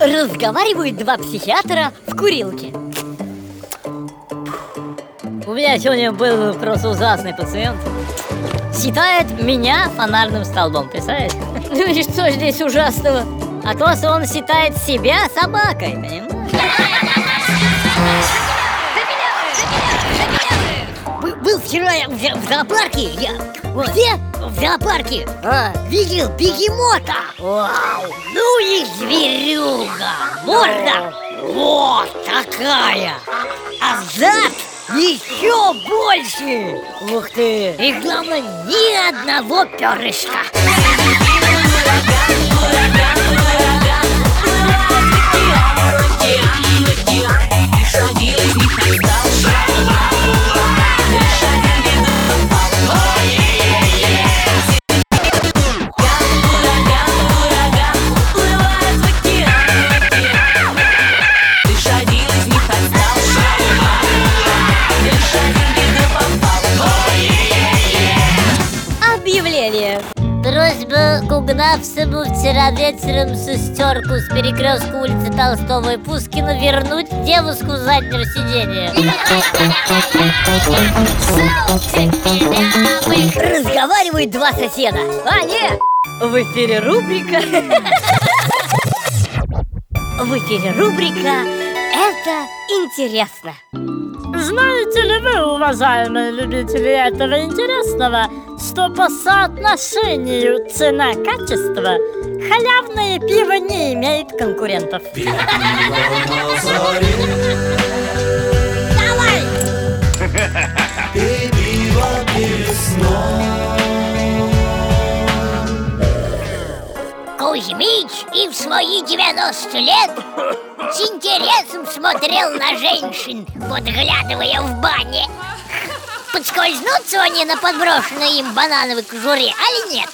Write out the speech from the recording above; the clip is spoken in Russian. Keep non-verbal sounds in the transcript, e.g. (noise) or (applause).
Разговаривают два психиатра в курилке У меня сегодня был просто ужасный пациент Считает меня фонарным столбом, представляешь? Ну и что здесь ужасного? А то, что он считает себя собакой, понимаешь? Был, вчера я в зоопарке я... Где? В зоопарке. А, Видел бегемота? Вау! Ну и зверюга! Морда! Вот такая! А зад еще больше! Ух ты! И главное, ни одного перышка Объявление Просьба к угнавшему вчера вечером шестерку с перекрестка улицы Толстого и Пушкина вернуть девушку с заднего сиденья. Разговаривают два соседа А, нет! В эфире рубрика (laughs) В эфире рубрика Это интересно Знаете ли вы, уважаемые любители этого интересного, что по соотношению цена-качество халявное пиво не имеет конкурентов? Давай! Кузьмич и в свои 90 лет интересом смотрел на женщин, подглядывая в бане. Подскользнутся они на подброшенной им банановой кожуре, али нет?